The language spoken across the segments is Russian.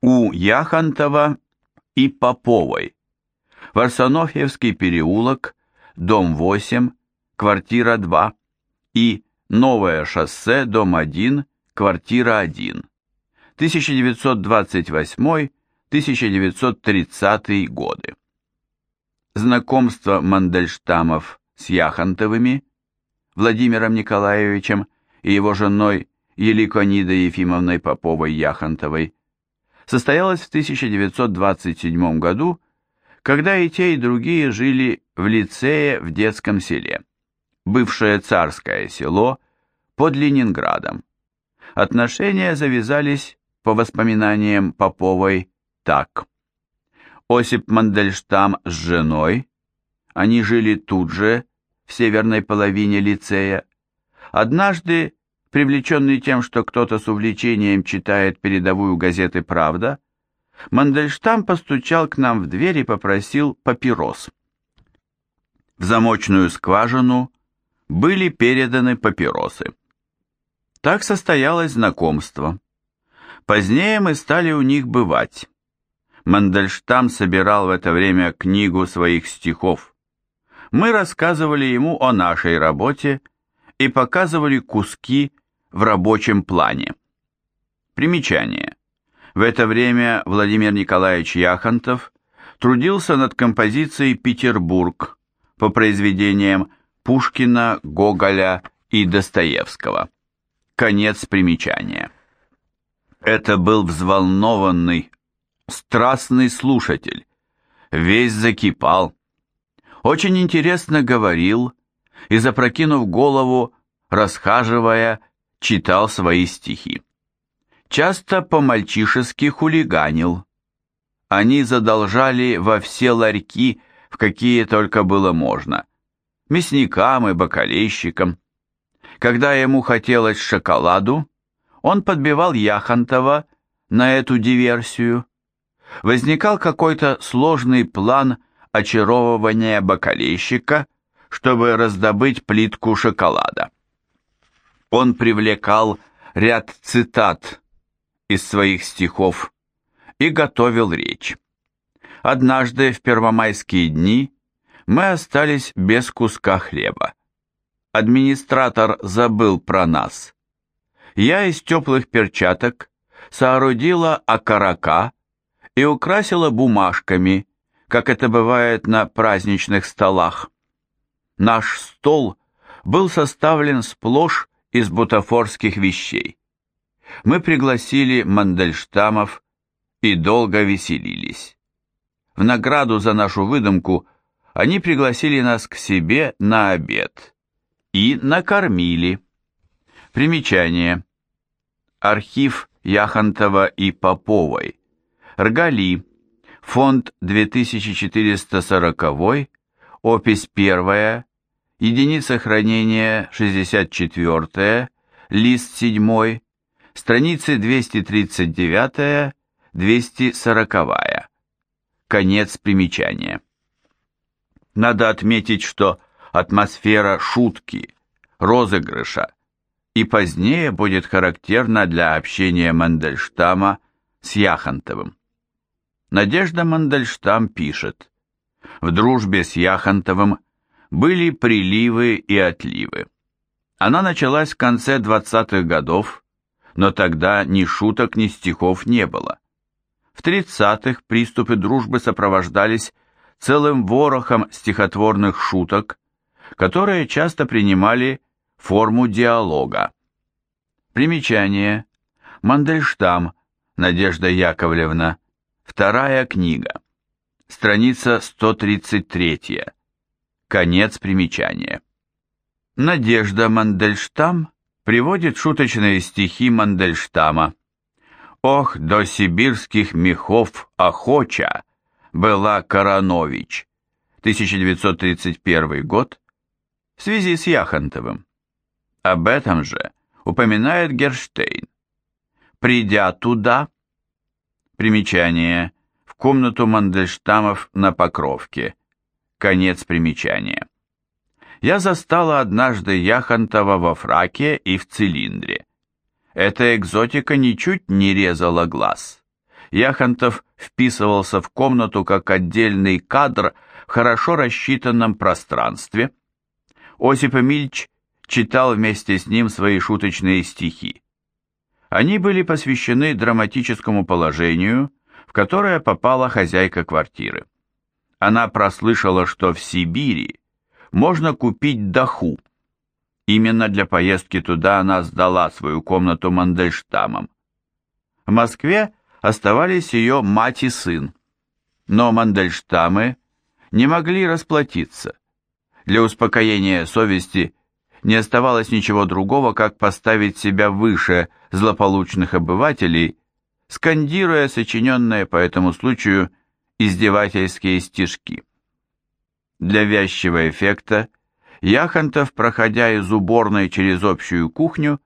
У Яхонтова и Поповой. Варсонофьевский переулок, дом 8, квартира 2 и Новое шоссе, дом 1, квартира 1. 1928-1930 годы. Знакомство Мандельштамов с Яхонтовыми, Владимиром Николаевичем и его женой Еликонидой Ефимовной Поповой-Яхонтовой состоялось в 1927 году, когда и те, и другие жили в лицее в детском селе, бывшее царское село под Ленинградом. Отношения завязались, по воспоминаниям Поповой, так. Осип Мандельштам с женой, они жили тут же, в северной половине лицея. Однажды привлеченный тем, что кто-то с увлечением читает передовую газеты «Правда», Мандельштам постучал к нам в дверь и попросил папирос. В замочную скважину были переданы папиросы. Так состоялось знакомство. Позднее мы стали у них бывать. Мандельштам собирал в это время книгу своих стихов. Мы рассказывали ему о нашей работе и показывали куски в рабочем плане. Примечание. В это время Владимир Николаевич Яхонтов трудился над композицией «Петербург» по произведениям Пушкина, Гоголя и Достоевского. Конец примечания. Это был взволнованный, страстный слушатель, весь закипал. Очень интересно говорил и, запрокинув голову, расхаживая, читал свои стихи. Часто по-мальчишески хулиганил. Они задолжали во все ларьки, в какие только было можно. Мясникам и бакалейщикам. Когда ему хотелось шоколаду, он подбивал Яхонтова на эту диверсию. Возникал какой-то сложный план очаровывания бакалейщика, чтобы раздобыть плитку шоколада он привлекал ряд цитат из своих стихов и готовил речь. Однажды в первомайские дни мы остались без куска хлеба. Администратор забыл про нас. Я из теплых перчаток соорудила окорока и украсила бумажками, как это бывает на праздничных столах. Наш стол был составлен сплошь из бутафорских вещей. Мы пригласили Мандельштамов и долго веселились. В награду за нашу выдумку они пригласили нас к себе на обед и накормили. Примечание. Архив Яхонтова и Поповой. Ргали. Фонд 2440, опись 1, единица хранения 64, лист 7, страницы 239-240. Конец примечания. Надо отметить, что атмосфера шутки, розыгрыша и позднее будет характерна для общения Мандельштама с Яхонтовым. Надежда Мандельштам пишет, «В дружбе с Яхонтовым были приливы и отливы. Она началась в конце 20-х годов, но тогда ни шуток, ни стихов не было. В 30-х приступы дружбы сопровождались целым ворохом стихотворных шуток, которые часто принимали форму диалога. Примечание. Мандельштам, Надежда Яковлевна, вторая книга. Страница 133. Конец примечания. Надежда Мандельштам приводит шуточные стихи Мандельштама. «Ох, до сибирских мехов охоча была Коронович», 1931 год, в связи с Яхонтовым. Об этом же упоминает Герштейн. Придя туда, примечание, в комнату Мандельштамов на Покровке, Конец примечания. Я застала однажды Яхонтова во фраке и в цилиндре. Эта экзотика ничуть не резала глаз. Яхонтов вписывался в комнату как отдельный кадр в хорошо рассчитанном пространстве. Осип Эмильч читал вместе с ним свои шуточные стихи. Они были посвящены драматическому положению, в которое попала хозяйка квартиры. Она прослышала, что в Сибири можно купить даху. Именно для поездки туда она сдала свою комнату Мандельштамам. В Москве оставались ее мать и сын, но Мандельштамы не могли расплатиться. Для успокоения совести не оставалось ничего другого, как поставить себя выше злополучных обывателей, скандируя сочиненные по этому случаю издевательские стишки. Для вязчего эффекта Яхонтов, проходя из уборной через общую кухню,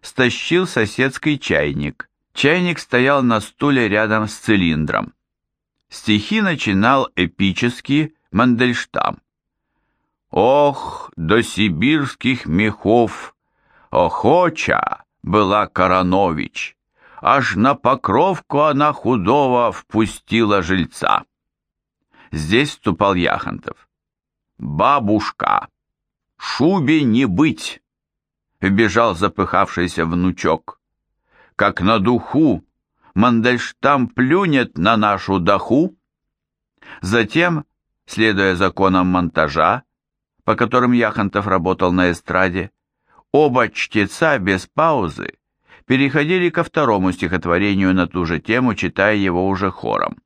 стащил соседский чайник. Чайник стоял на стуле рядом с цилиндром. Стихи начинал эпически Мандельштам. Ох, до сибирских мехов, охоча была Коронович, аж на покровку она худого впустила жильца. Здесь вступал Яхонтов. «Бабушка, шубе не быть!» Вбежал запыхавшийся внучок. «Как на духу Мандельштам плюнет на нашу даху!» Затем, следуя законам монтажа, по которым Яхонтов работал на эстраде, оба чтеца без паузы переходили ко второму стихотворению на ту же тему, читая его уже хором.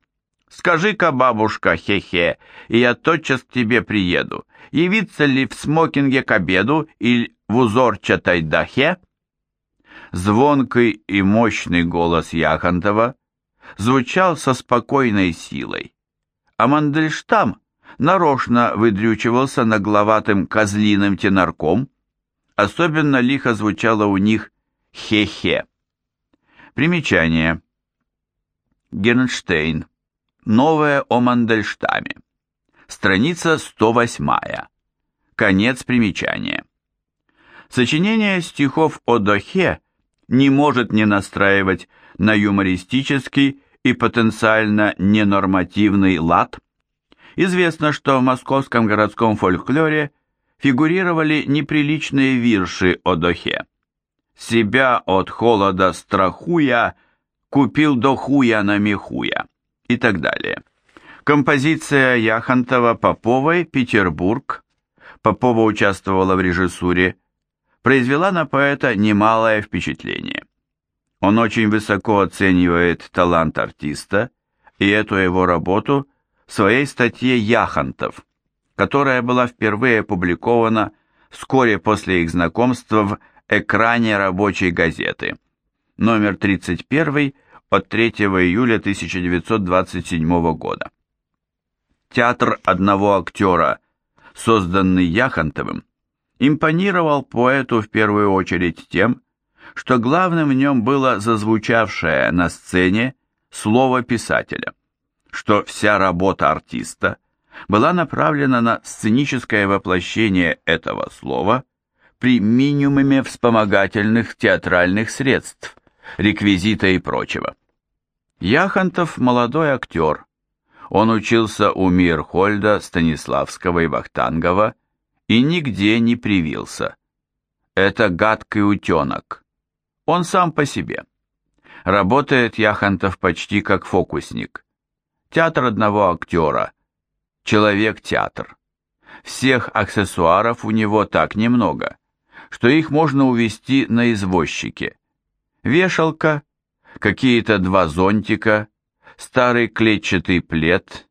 «Скажи-ка, бабушка, хе-хе, и я тотчас к тебе приеду. Явиться ли в смокинге к обеду или в узорчатой дахе?» Звонкий и мощный голос Яхонтова звучал со спокойной силой, а Мандельштам нарочно выдрючивался нагловатым козлиным тенорком, особенно лихо звучало у них «хе-хе». Примечание. Гернштейн. Новое о Мандельштаме. Страница 108. Конец примечания. Сочинение стихов о Дохе не может не настраивать на юмористический и потенциально ненормативный лад, Известно, что в московском городском фольклоре фигурировали неприличные вирши о Дохе. «Себя от холода страхуя, купил до хуя на мехуя» и так далее. Композиция Яхонтова-Поповой «Петербург» Попова участвовала в режиссуре, произвела на поэта немалое впечатление. Он очень высоко оценивает талант артиста, и эту его работу – в своей статье «Яхонтов», которая была впервые опубликована вскоре после их знакомства в экране рабочей газеты, номер 31 от 3 июля 1927 года. Театр одного актера, созданный Яхонтовым, импонировал поэту в первую очередь тем, что главным в нем было зазвучавшее на сцене слово писателя – что вся работа артиста была направлена на сценическое воплощение этого слова при минимуме вспомогательных театральных средств, реквизита и прочего. Яхонтов – молодой актер. Он учился у Мирхольда, Станиславского и Вахтангова и нигде не привился. Это гадкий утенок. Он сам по себе. Работает Яхонтов почти как фокусник. Театр одного актера. Человек-театр. Всех аксессуаров у него так немного, что их можно увезти на извозчике. Вешалка, какие-то два зонтика, старый клетчатый плед,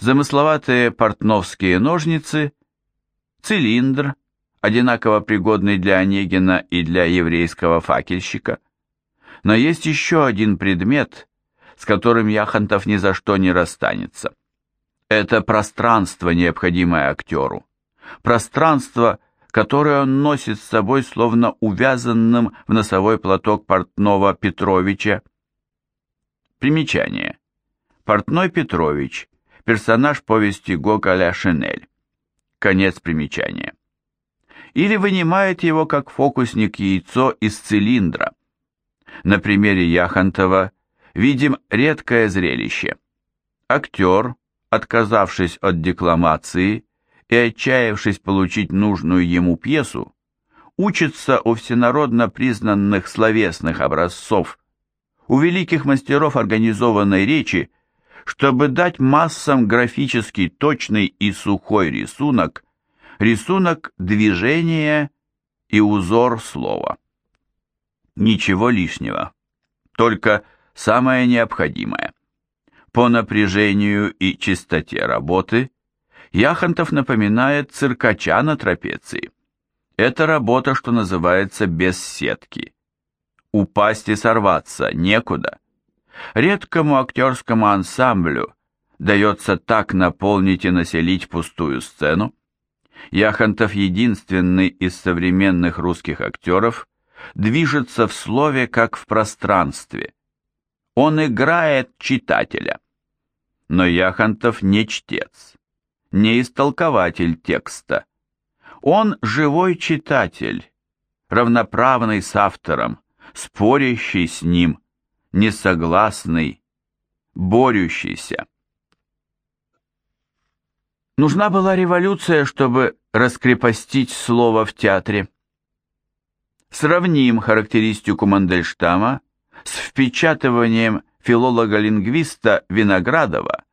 замысловатые портновские ножницы, цилиндр, одинаково пригодный для Онегина и для еврейского факельщика. Но есть еще один предмет, с которым Яхонтов ни за что не расстанется. Это пространство, необходимое актеру. Пространство, которое он носит с собой словно увязанным в носовой платок портного Петровича. Примечание. Портной Петрович, персонаж повести Гоголя «Шинель». Конец примечания. Или вынимает его как фокусник яйцо из цилиндра. На примере Яхонтова видим редкое зрелище. Актер, отказавшись от декламации и отчаявшись получить нужную ему пьесу, учится у всенародно признанных словесных образцов, у великих мастеров организованной речи, чтобы дать массам графически точный и сухой рисунок, рисунок движения и узор слова. Ничего лишнего, только самое необходимое. По напряжению и чистоте работы Яхонтов напоминает циркача на трапеции. Это работа, что называется, без сетки. Упасть и сорваться некуда. Редкому актерскому ансамблю дается так наполнить и населить пустую сцену. Яхонтов единственный из современных русских актеров движется в слове, как в пространстве. Он играет читателя. Но Яхонтов не чтец, не истолкователь текста. Он живой читатель, равноправный с автором, спорящий с ним, несогласный, борющийся. Нужна была революция, чтобы раскрепостить слово в театре. Сравним характеристику Мандельштама с впечатыванием филолога-лингвиста Виноградова,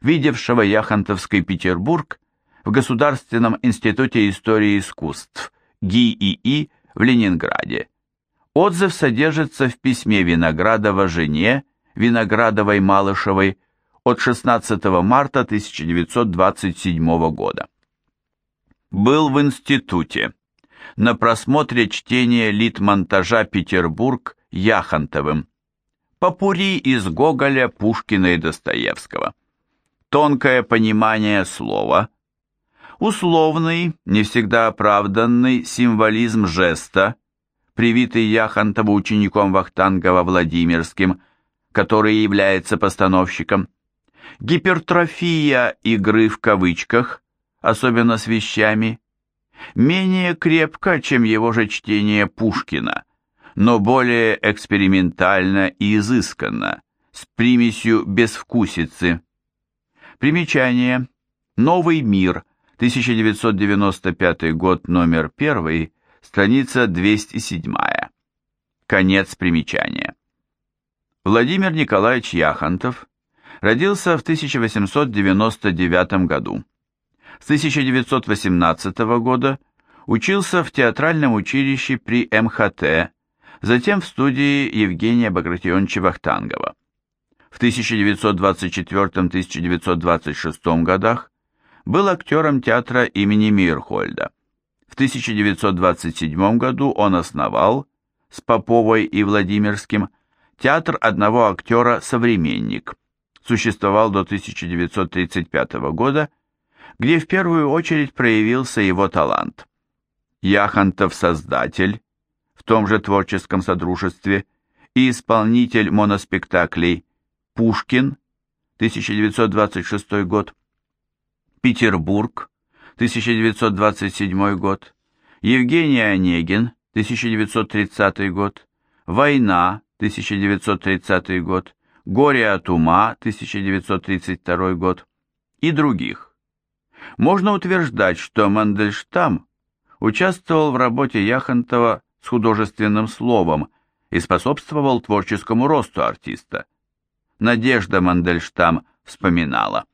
видевшего Яхонтовский Петербург в Государственном институте истории искусств ГИИИ в Ленинграде. Отзыв содержится в письме Виноградова жене Виноградовой Малышевой от 16 марта 1927 года. Был в институте на просмотре чтения литмонтажа «Петербург» Яхонтовым. Попури из Гоголя, Пушкина и Достоевского. Тонкое понимание слова. Условный, не всегда оправданный символизм жеста, привитый Яхонтову учеником Вахтангова Владимирским, который является постановщиком. Гипертрофия игры в кавычках, особенно с вещами, менее крепко, чем его же чтение Пушкина, но более экспериментально и изысканно, с примесью безвкусицы. Примечание. Новый мир, 1995 год, номер 1, страница 207. Конец примечания. Владимир Николаевич Яхонтов родился в 1899 году. С 1918 года учился в театральном училище при МХТ, затем в студии Евгения Багратионовича Вахтангова. В 1924-1926 годах был актером театра имени Мирхольда. В 1927 году он основал с Поповой и Владимирским театр одного актера «Современник». Существовал до 1935 года где в первую очередь проявился его талант. Яхонтов создатель, в том же творческом содружестве, и исполнитель моноспектаклей Пушкин, 1926 год, Петербург, 1927 год, Евгений Онегин, 1930 год, Война, 1930 год, Горе от ума, 1932 год и других. Можно утверждать, что Мандельштам участвовал в работе Яхонтова с художественным словом и способствовал творческому росту артиста. Надежда Мандельштам вспоминала.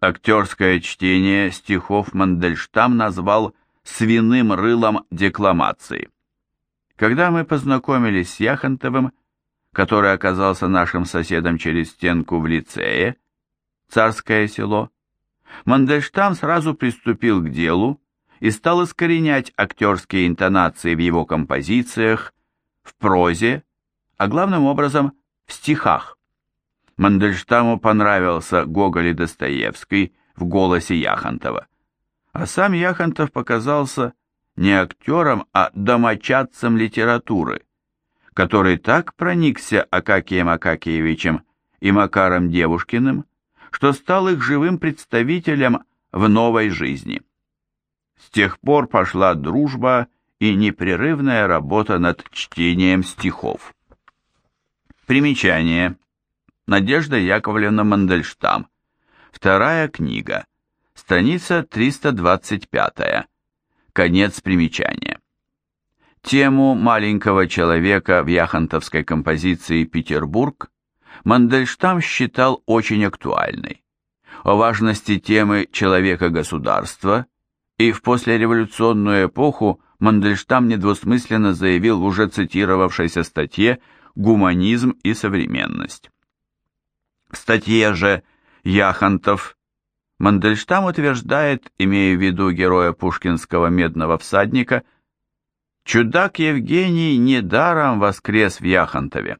Актерское чтение стихов Мандельштам назвал «свиным рылом декламации». Когда мы познакомились с Яхонтовым, который оказался нашим соседом через стенку в лицее, Царское село, Мандельштам сразу приступил к делу и стал искоренять актерские интонации в его композициях, в прозе, а главным образом в стихах. Мандельштаму понравился Гоголь и Достоевский в голосе Яхонтова, а сам Яхонтов показался не актером, а домочадцем литературы, который так проникся Акакием Акакиевичем и Макаром Девушкиным, что стал их живым представителем в новой жизни. С тех пор пошла дружба и непрерывная работа над чтением стихов. Примечание. Надежда Яковлевна Мандельштам. Вторая книга. Страница 325. Конец примечания. Тему маленького человека в яхонтовской композиции «Петербург» Мандельштам считал очень актуальной. О важности темы человека-государства и в послереволюционную эпоху Мандельштам недвусмысленно заявил в уже цитировавшейся статье «Гуманизм и современность». В статье же Яхонтов Мандельштам утверждает, имея в виду героя пушкинского «Медного всадника», Чудак Евгений недаром воскрес в Яхонтове.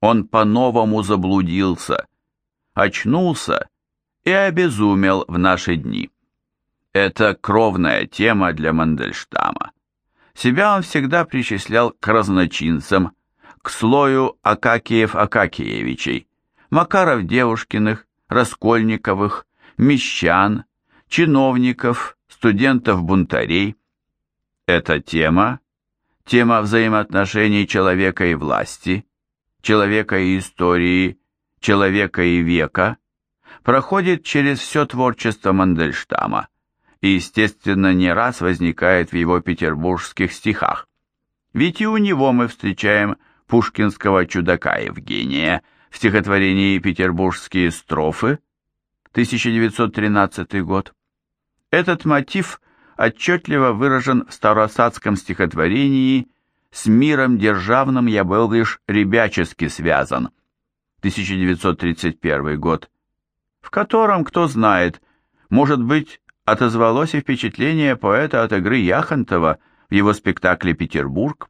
Он по-новому заблудился, очнулся и обезумел в наши дни. Это кровная тема для Мандельштама. Себя он всегда причислял к разночинцам, к слою Акакиев-Акакиевичей, Макаров-Девушкиных, Раскольниковых, Мещан, чиновников, студентов-бунтарей. Эта тема Тема взаимоотношений человека и власти, человека и истории, человека и века проходит через все творчество Мандельштама и, естественно, не раз возникает в его петербургских стихах. Ведь и у него мы встречаем пушкинского чудака Евгения в стихотворении «Петербургские строфы» 1913 год. Этот мотив отчетливо выражен в старосадском стихотворении «С миром державным я был лишь ребячески связан» 1931 год, в котором, кто знает, может быть, отозвалось и впечатление поэта от игры Яхонтова в его спектакле «Петербург»,